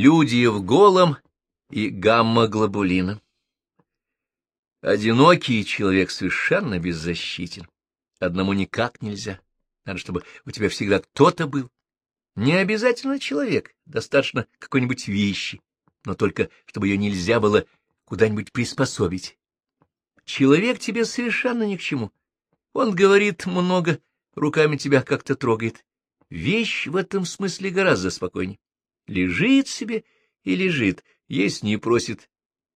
Люди в голом и гамма-глобулина. Одинокий человек совершенно беззащитен. Одному никак нельзя. Надо, чтобы у тебя всегда кто-то был. Не обязательно человек, достаточно какой-нибудь вещи, но только чтобы ее нельзя было куда-нибудь приспособить. Человек тебе совершенно ни к чему. Он говорит много, руками тебя как-то трогает. Вещь в этом смысле гораздо спокойнее. Лежит себе и лежит, есть не просит.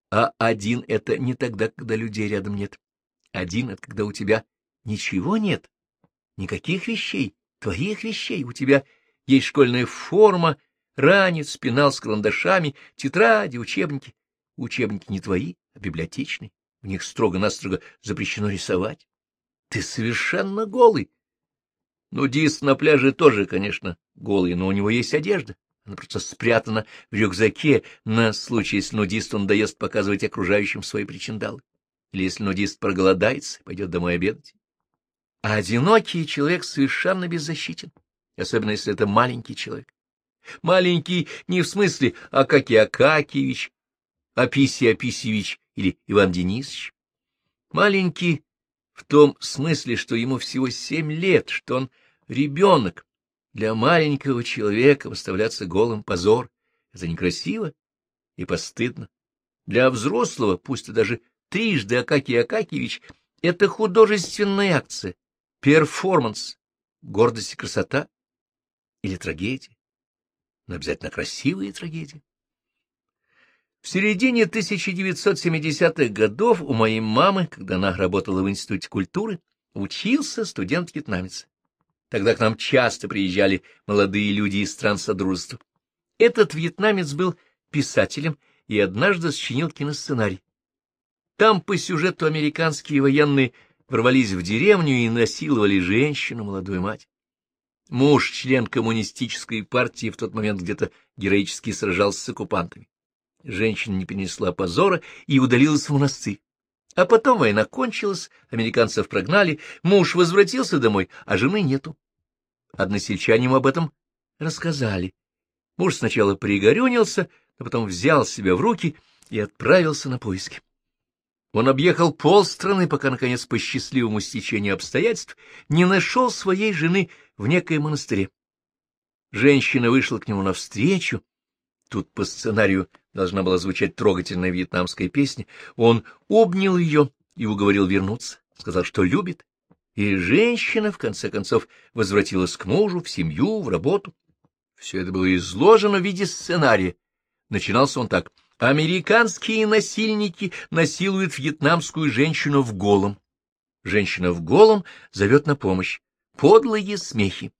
А один — это не тогда, когда людей рядом нет. Один — это когда у тебя ничего нет, никаких вещей, твоих вещей. У тебя есть школьная форма, ранец, пенал с карандашами, тетради, учебники. Учебники не твои, а библиотечные. В них строго-настрого запрещено рисовать. Ты совершенно голый. Нудист на пляже тоже, конечно, голый, но у него есть одежда. Она просто спрятана в рюкзаке на случай, если нудист он даст показывать окружающим свои причиндалы. Или если нудист проголодается, пойдет домой обедать. А одинокий человек совершенно беззащитен, особенно если это маленький человек. Маленький не в смысле Акакий Акакиевич, Аписий Аписьевич или Иван Денисович. Маленький в том смысле, что ему всего семь лет, что он ребенок. Для маленького человека выставляться голым позор — это некрасиво и постыдно. Для взрослого, пусть и даже трижды Акакий Акакиевич, это художественная акция, перформанс, гордость и красота или трагедия, но обязательно красивые трагедии. В середине 1970-х годов у моей мамы, когда она работала в Институте культуры, учился студент-вьетнамец. Тогда к нам часто приезжали молодые люди из стран Содружества. Этот вьетнамец был писателем и однажды сочинил киносценарий. Там по сюжету американские военные ворвались в деревню и насиловали женщину, молодую мать. Муж, член коммунистической партии, в тот момент где-то героически сражался с оккупантами. Женщина не перенесла позора и удалилась в монастырь. А потом война кончилась, американцев прогнали, муж возвратился домой, а жены нету. Односельчане ему об этом рассказали. Муж сначала пригорюнился, но потом взял себя в руки и отправился на поиски. Он объехал полстраны, пока, наконец, по счастливому стечению обстоятельств не нашел своей жены в некоем монастыре. Женщина вышла к нему навстречу. Тут по сценарию должна была звучать трогательная вьетнамская песня, он обнял ее и уговорил вернуться, сказал, что любит, и женщина, в конце концов, возвратилась к мужу, в семью, в работу. Все это было изложено в виде сценария. Начинался он так. Американские насильники насилуют вьетнамскую женщину в голом. Женщина в голом зовет на помощь. Подлые смехи.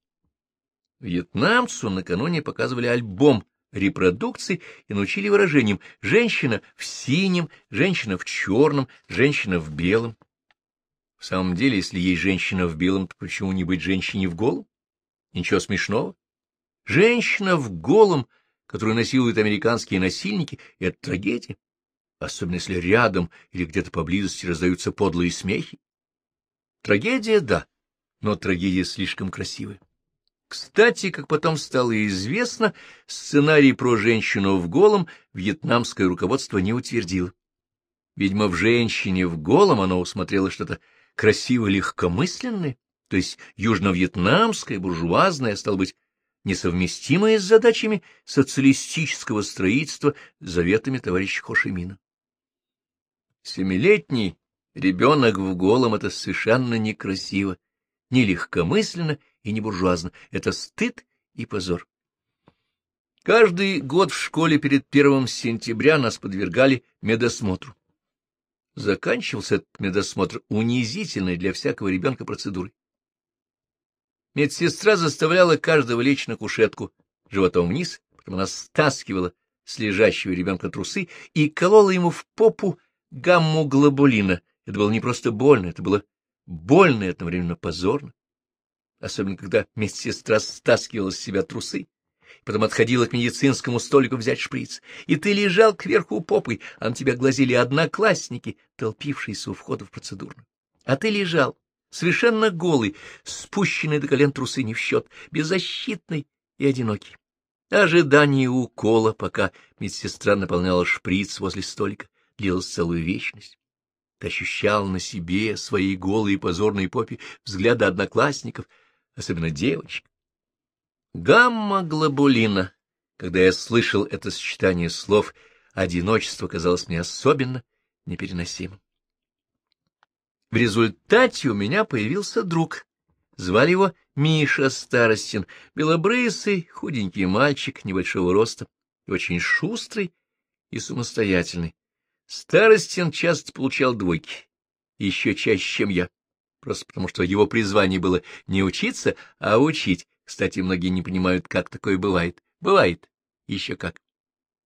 Вьетнамцу накануне показывали альбом репродукции и научили выражениям «женщина в синем», «женщина в черном», «женщина в белом». В самом деле, если есть женщина в белом, то почему не быть женщине в голом? Ничего смешного. Женщина в голом, которую насилуют американские насильники, — это трагедия, особенно если рядом или где-то поблизости раздаются подлые смехи. Трагедия — да, но трагедия слишком красивая. Кстати, как потом стало известно, сценарий про женщину в голом вьетнамское руководство не утвердило. Видимо, в женщине в голом оно усмотрело что-то красиво легкомысленное, то есть южно-вьетнамское, буржуазное, стало быть, несовместимое с задачами социалистического строительства заветами товарища Хошимина. Семилетний ребенок в голом — это совершенно некрасиво, не легкомысленно и не буржуазно. Это стыд и позор. Каждый год в школе перед первым сентября нас подвергали медосмотру. Заканчивался этот медосмотр унизительной для всякого ребенка процедурой. Медсестра заставляла каждого лечь на кушетку животом вниз, потом она стаскивала с лежащего ребенка трусы и колола ему в попу гамму глобулина. Это было не просто больно, это было больно и одновременно позорно особенно когда медсестра стаскивала с себя трусы, потом отходила к медицинскому столику взять шприц, и ты лежал кверху попой, а на тебя глазели одноклассники, толпившиеся у входа в процедурную. А ты лежал, совершенно голый, спущенный до колен трусы не в счет, беззащитный и одинокий. Ожидание укола, пока медсестра наполняла шприц возле столика, длилось целую вечность. Ты ощущал на себе свои голые позорные попе взгляды одноклассников, особенно девочек. Гамма-глобулина. Когда я слышал это сочетание слов, одиночество казалось мне особенно непереносимым. В результате у меня появился друг. Звали его Миша Старостин, белобрысый, худенький мальчик небольшого роста, очень шустрый и самостоятельный. Старостин часто получал двойки, еще чаще, чем я, просто потому что его призвание было не учиться, а учить. Кстати, многие не понимают, как такое бывает. Бывает, еще как.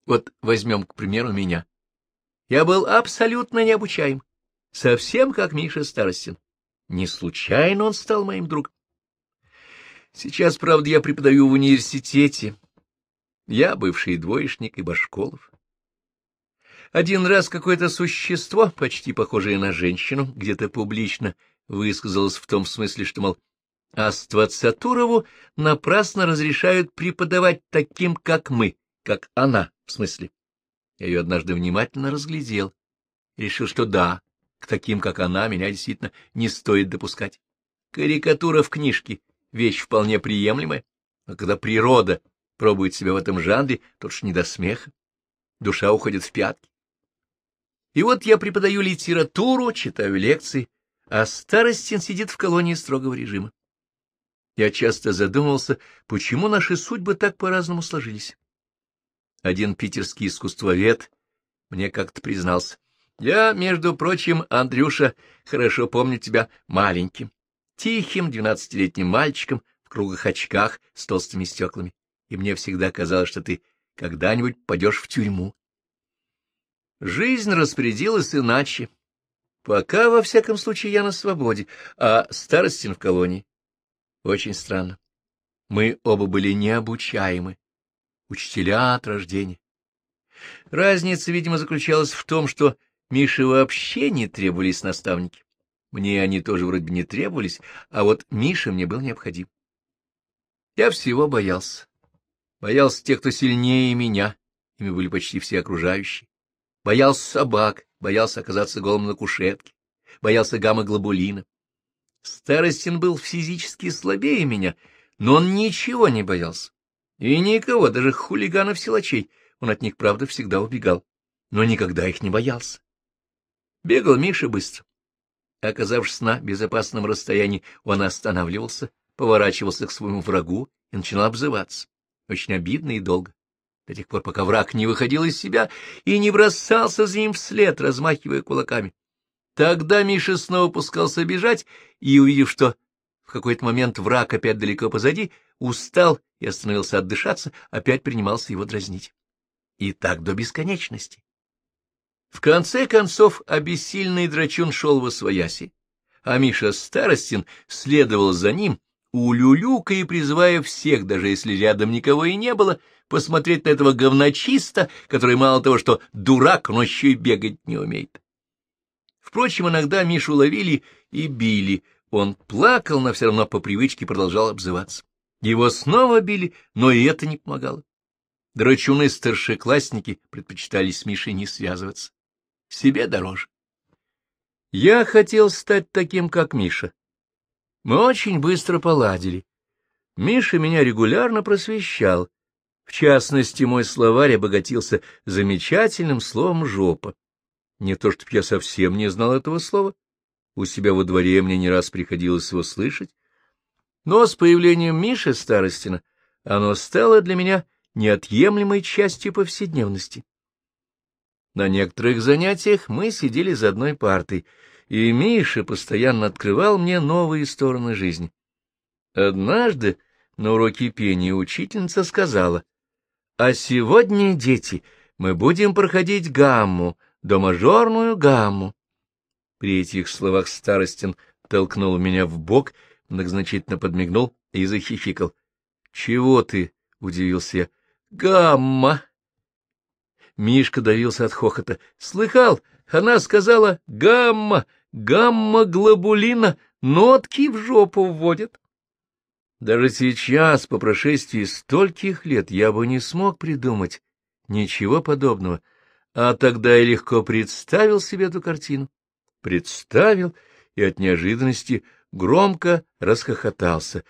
Вот возьмем, к примеру, меня. Я был абсолютно необучаем, совсем как Миша Старостин. Не случайно он стал моим другом. Сейчас, правда, я преподаю в университете. Я бывший двоечник и Башколов. Один раз какое-то существо, почти похожее на женщину, где-то публично высказалось в том смысле, что, мол, Аствацатурову напрасно разрешают преподавать таким, как мы, как она, в смысле. Я ее однажды внимательно разглядел решил, что да, к таким, как она, меня действительно не стоит допускать. Карикатура в книжке — вещь вполне приемлемая, но когда природа пробует себя в этом жанре, то уж не до смеха. Душа уходит в пятки. И вот я преподаю литературу, читаю лекции, а Старостин сидит в колонии строгого режима. Я часто задумывался, почему наши судьбы так по-разному сложились. Один питерский искусствовед мне как-то признался. Я, между прочим, Андрюша, хорошо помню тебя маленьким, тихим двенадцатилетним мальчиком в круглых очках с толстыми стеклами, и мне всегда казалось, что ты когда-нибудь пойдешь в тюрьму. Жизнь распорядилась иначе. Пока, во всяком случае, я на свободе, а Старостин в колонии. Очень странно. Мы оба были необучаемы, учителя от рождения. Разница, видимо, заключалась в том, что Мише вообще не требовались наставники. Мне они тоже вроде не требовались, а вот Миша мне был необходим. Я всего боялся. Боялся тех, кто сильнее меня, ими были почти все окружающие. Боялся собак, боялся оказаться голым на кушетке, боялся гамма-глобулина. Старостин был физически слабее меня, но он ничего не боялся. И никого, даже хулиганов-силачей, он от них, правда, всегда убегал, но никогда их не боялся. Бегал Миша быстро. Оказавшись на безопасном расстоянии, он останавливался, поворачивался к своему врагу и начинал обзываться. Очень обидно и долго до тех пор, пока враг не выходил из себя и не бросался за ним вслед, размахивая кулаками. Тогда Миша снова пускался бежать и, увидев, что в какой-то момент враг опять далеко позади, устал и остановился отдышаться, опять принимался его дразнить. И так до бесконечности. В конце концов, обессильный драчун шел во свояси, а Миша Старостин следовал за ним, улюлюкая и призывая всех, даже если рядом никого и не было, посмотреть на этого говночиста, который мало того, что дурак, но еще и бегать не умеет. Впрочем, иногда Мишу ловили и били. Он плакал, но все равно по привычке продолжал обзываться. Его снова били, но и это не помогало. Драчуны-старшеклассники предпочитали с Мишей не связываться. Себе дороже. Я хотел стать таким, как Миша, мы очень быстро поладили. Миша меня регулярно просвещал. В частности, мой словарь обогатился замечательным словом «жопа». Не то, чтобы я совсем не знал этого слова. У себя во дворе мне не раз приходилось его слышать. Но с появлением Миши Старостина оно стало для меня неотъемлемой частью повседневности. На некоторых занятиях мы сидели за одной партой — и Миша постоянно открывал мне новые стороны жизни. Однажды на уроке пения учительница сказала, «А сегодня, дети, мы будем проходить гамму, домажорную гамму». При этих словах Старостин толкнул меня в бок, многозначительно подмигнул и захихикал. — Чего ты? — удивился я. — Гамма! Мишка давился от хохота. — Слыхал? Она сказала «гамма», «гамма-глобулина», нотки в жопу вводят. Даже сейчас, по прошествии стольких лет, я бы не смог придумать ничего подобного, а тогда я легко представил себе эту картину. Представил и от неожиданности громко расхохотался,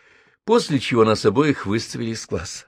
после чего нас обоих выставили из класса.